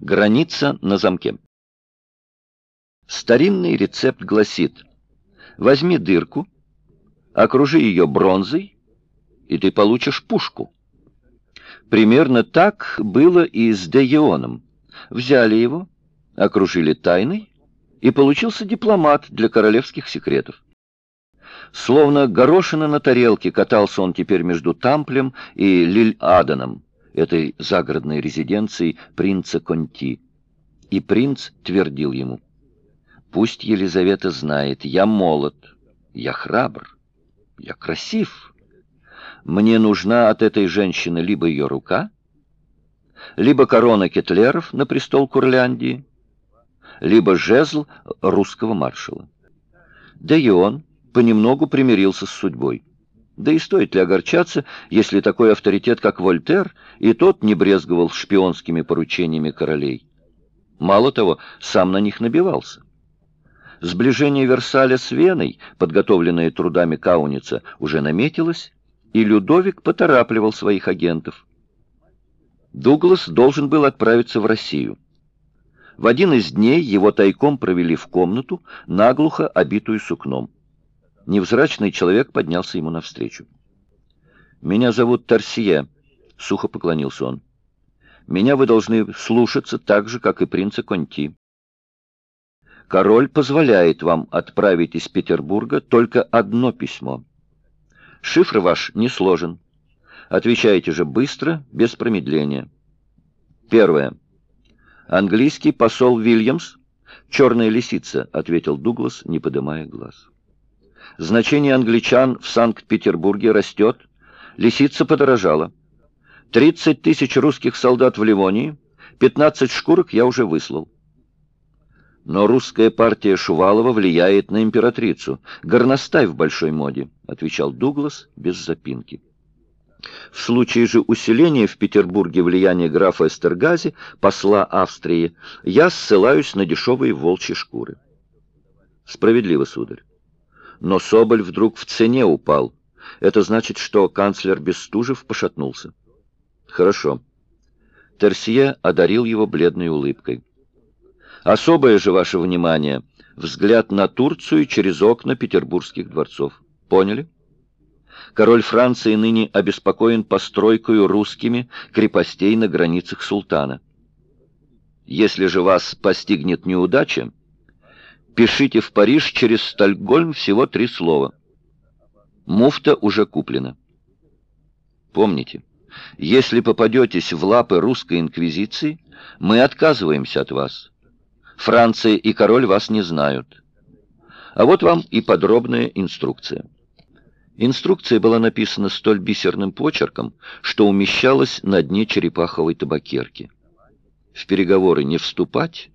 Граница на замке. Старинный рецепт гласит, возьми дырку, окружи ее бронзой, и ты получишь пушку. Примерно так было и с Деионом. Взяли его, окружили тайной, и получился дипломат для королевских секретов. Словно горошина на тарелке катался он теперь между Тамплем и Лиль-Аданом, этой загородной резиденцией принца Конти. И принц твердил ему, «Пусть Елизавета знает, я молод, я храбр, я красив. Мне нужна от этой женщины либо ее рука, либо корона кетлеров на престол Курляндии, либо жезл русского маршала. Да и он понемногу примирился с судьбой. Да и стоит ли огорчаться, если такой авторитет, как Вольтер, и тот не брезговал шпионскими поручениями королей? Мало того, сам на них набивался. Сближение Версаля с Веной, подготовленное трудами Кауница, уже наметилось, и Людовик поторапливал своих агентов. Дуглас должен был отправиться в Россию. В один из дней его тайком провели в комнату, наглухо обитую сукном. Невзрачный человек поднялся ему навстречу. «Меня зовут Торсия», — сухо поклонился он. «Меня вы должны слушаться так же, как и принца Конти. Король позволяет вам отправить из Петербурга только одно письмо. Шифр ваш не сложен. Отвечайте же быстро, без промедления. Первое. Английский посол Вильямс, черная лисица, ответил Дуглас, не поднимая глаз. Значение англичан в Санкт-Петербурге растет. Лисица подорожала. 30 тысяч русских солдат в Ливонии, 15 шкурок я уже выслал. Но русская партия Шувалова влияет на императрицу. Горностай в большой моде, отвечал Дуглас без запинки. В случае же усиления в Петербурге влияния графа Эстергази, посла Австрии, я ссылаюсь на дешевые волчьи шкуры. Справедливо, сударь но Соболь вдруг в цене упал. Это значит, что канцлер Бестужев пошатнулся. Хорошо. Терсье одарил его бледной улыбкой. Особое же ваше внимание — взгляд на Турцию через окна петербургских дворцов. Поняли? Король Франции ныне обеспокоен постройкой русскими крепостей на границах султана. Если же вас постигнет неудача, Пишите в Париж через Стокгольм всего три слова. Муфта уже куплена. Помните, если попадетесь в лапы русской инквизиции, мы отказываемся от вас. Франция и король вас не знают. А вот вам и подробная инструкция. Инструкция была написана столь бисерным почерком, что умещалась на дне черепаховой табакерки. В переговоры не вступать,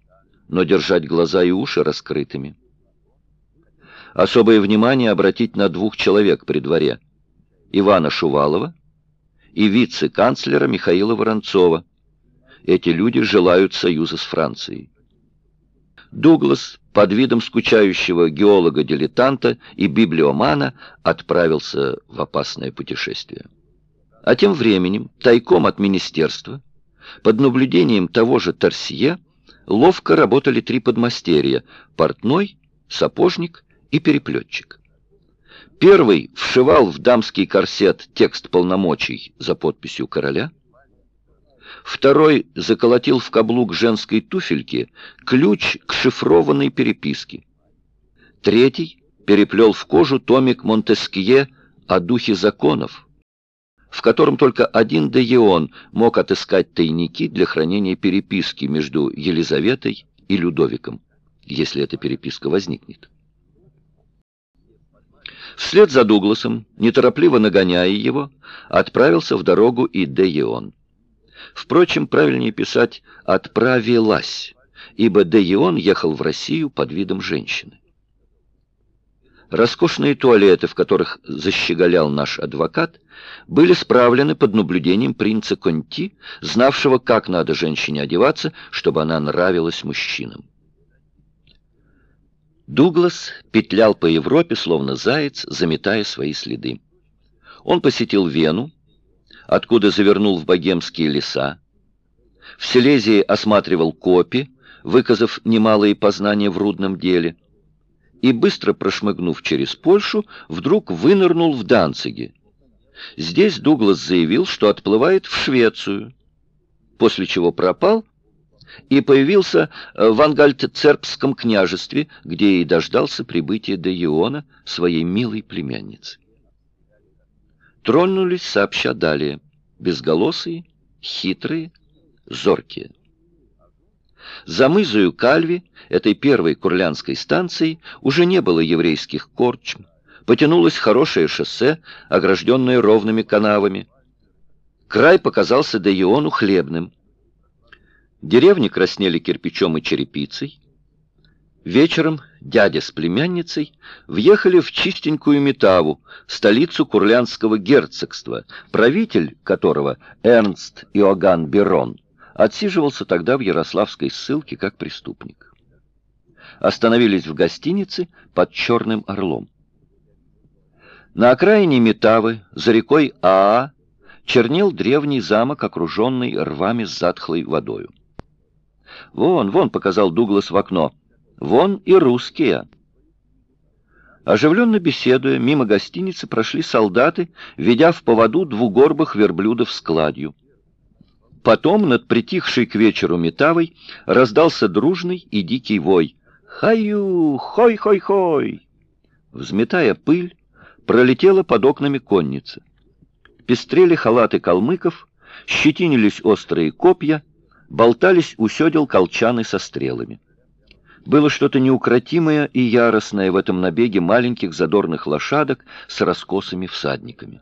но держать глаза и уши раскрытыми. Особое внимание обратить на двух человек при дворе. Ивана Шувалова и вице-канцлера Михаила Воронцова. Эти люди желают союза с Францией. Дуглас под видом скучающего геолога-дилетанта и библиомана отправился в опасное путешествие. А тем временем, тайком от министерства, под наблюдением того же Торсье, ловко работали три подмастерья — портной, сапожник и переплетчик. Первый вшивал в дамский корсет текст полномочий за подписью короля. Второй заколотил в каблук женской туфельки ключ к шифрованной переписке. Третий переплел в кожу томик Монтескье о духе законов, в котором только один Деион мог отыскать тайники для хранения переписки между Елизаветой и Людовиком, если эта переписка возникнет. Вслед за Дугласом, неторопливо нагоняя его, отправился в дорогу и Деион. Впрочем, правильнее писать «отправилась», ибо Деион ехал в Россию под видом женщины. Роскошные туалеты, в которых защеголял наш адвокат, были справлены под наблюдением принца Конти, знавшего, как надо женщине одеваться, чтобы она нравилась мужчинам. Дуглас петлял по Европе, словно заяц, заметая свои следы. Он посетил Вену, откуда завернул в богемские леса. В Силезии осматривал копи, выказав немалые познания в рудном деле, и, быстро прошмыгнув через Польшу, вдруг вынырнул в Данциге. Здесь Дуглас заявил, что отплывает в Швецию, после чего пропал и появился в Ангальт-Цербском княжестве, где и дождался прибытия Деиона, своей милой племянницы. Тронулись сообща далее, безголосые, хитрые, зоркие. За мызою Кальви, этой первой курлянской станцией, уже не было еврейских корчм, потянулось хорошее шоссе, огражденное ровными канавами. Край показался Деиону хлебным. Деревни краснели кирпичом и черепицей. Вечером дядя с племянницей въехали в чистенькую Метаву, столицу Курлянского герцогства, правитель которого, Эрнст Иоганн Берон, отсиживался тогда в Ярославской ссылке как преступник. Остановились в гостинице под Черным Орлом. На окраине Метавы, за рекой Аа, чернел древний замок, окруженный рвами с затхлой водою. «Вон, вон», — показал Дуглас в окно, — «вон и русские». Оживленно беседуя, мимо гостиницы прошли солдаты, ведя в поводу двугорбых верблюдов с кладью. Потом над притихшей к вечеру метавой раздался дружный и дикий вой. «Хаю! Хой-хой-хой!» Взметая пыль, пролетела под окнами конница. Пестрели халаты калмыков, щетинились острые копья, болтались у седел колчаны со стрелами. Было что-то неукротимое и яростное в этом набеге маленьких задорных лошадок с раскосыми всадниками.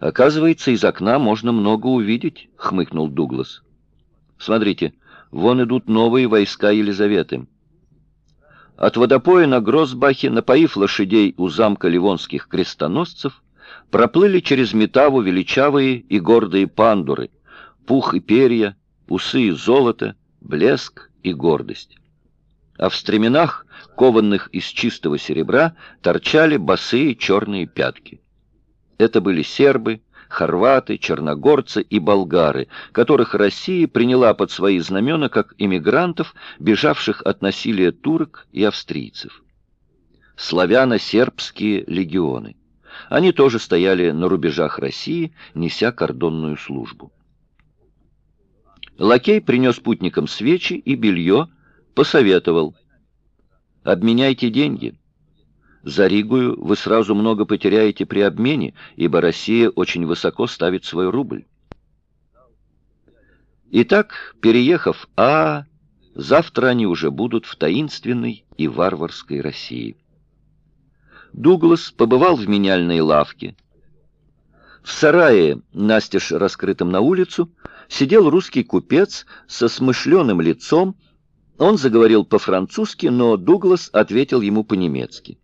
«Оказывается, из окна можно много увидеть», — хмыкнул Дуглас. «Смотрите, вон идут новые войска Елизаветы». От водопоя на Гросбахе, напоив лошадей у замка ливонских крестоносцев, проплыли через Метаву величавые и гордые пандуры, пух и перья, усы и золото, блеск и гордость. А в стременах, кованных из чистого серебра, торчали босые черные пятки. Это были сербы, хорваты, черногорцы и болгары, которых Россия приняла под свои знамена как иммигрантов, бежавших от насилия турок и австрийцев. Славяно-сербские легионы. Они тоже стояли на рубежах России, неся кордонную службу. Лакей принес путникам свечи и белье, посоветовал. «Обменяйте деньги». За Ригую вы сразу много потеряете при обмене, ибо Россия очень высоко ставит свой рубль. Итак, переехав А, завтра они уже будут в таинственной и варварской России. Дуглас побывал в меняльной лавке. В сарае, настежь раскрытом на улицу, сидел русский купец со смышленым лицом. Он заговорил по-французски, но Дуглас ответил ему по-немецки.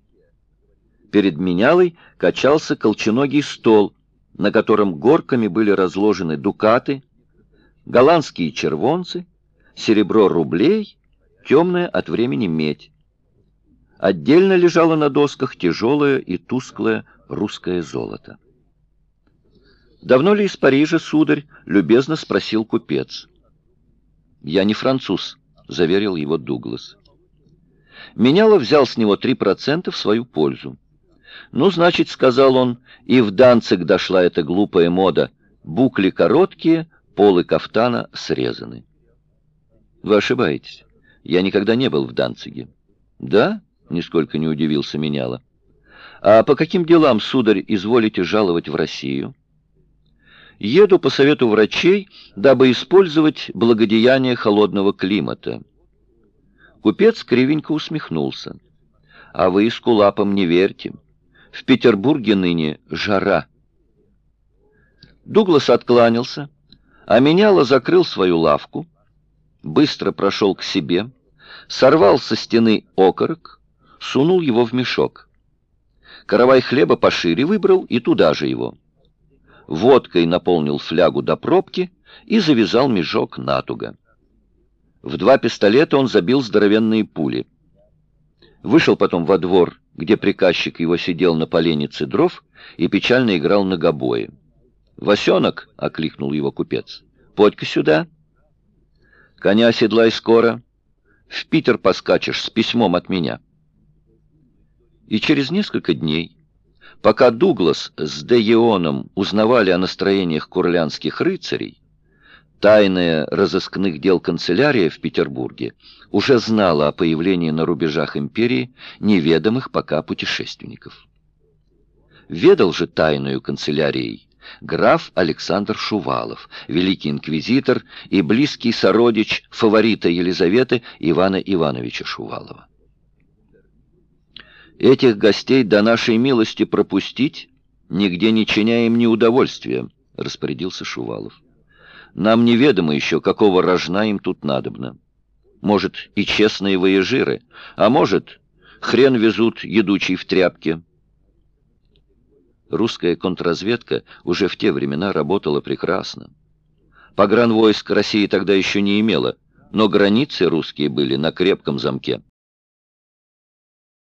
Перед менялой качался колченогий стол, на котором горками были разложены дукаты, голландские червонцы, серебро рублей, темная от времени медь. Отдельно лежало на досках тяжелое и тусклое русское золото. «Давно ли из Парижа, сударь?» — любезно спросил купец. «Я не француз», — заверил его Дуглас. Меняло взял с него три процента в свою пользу. «Ну, значит, — сказал он, — и в Данцик дошла эта глупая мода. Букли короткие, полы кафтана срезаны». «Вы ошибаетесь. Я никогда не был в Данциге». «Да?» — нисколько не удивился Меняла. «А по каким делам, сударь, изволите жаловать в Россию?» «Еду по совету врачей, дабы использовать благодеяние холодного климата». Купец кривенько усмехнулся. «А вы скулапам не верьте». В Петербурге ныне жара. Дуглас откланялся, а меняло закрыл свою лавку, быстро прошел к себе, сорвал со стены окорок, сунул его в мешок. Каравай хлеба пошире выбрал и туда же его. Водкой наполнил флягу до пробки и завязал мешок натуго. В два пистолета он забил здоровенные пули. Вышел потом во двор где приказчик его сидел на поленнице дров и печально играл на гобое. «Васенок!» — окликнул его купец. «Подь-ка сюда!» Коня седлай скоро. В Питер поскачешь с письмом от меня. И через несколько дней, пока Дуглас с Деионом узнавали о настроениях курлянских рыцарей, тайная разыскных дел канцелярия в Петербурге уже знала о появлении на рубежах империи неведомых пока путешественников. Ведал же тайную канцелярией граф Александр Шувалов, великий инквизитор и близкий сородич фаворита Елизаветы Ивана Ивановича Шувалова. Этих гостей до нашей милости пропустить, нигде не чиня им неудовольствия, распорядился Шувалов. Нам неведомо еще, какого рожна им тут надобно. Может, и честные воежиры, а может, хрен везут едучий в тряпке. Русская контрразведка уже в те времена работала прекрасно. Погранвойск России тогда еще не имела, но границы русские были на крепком замке.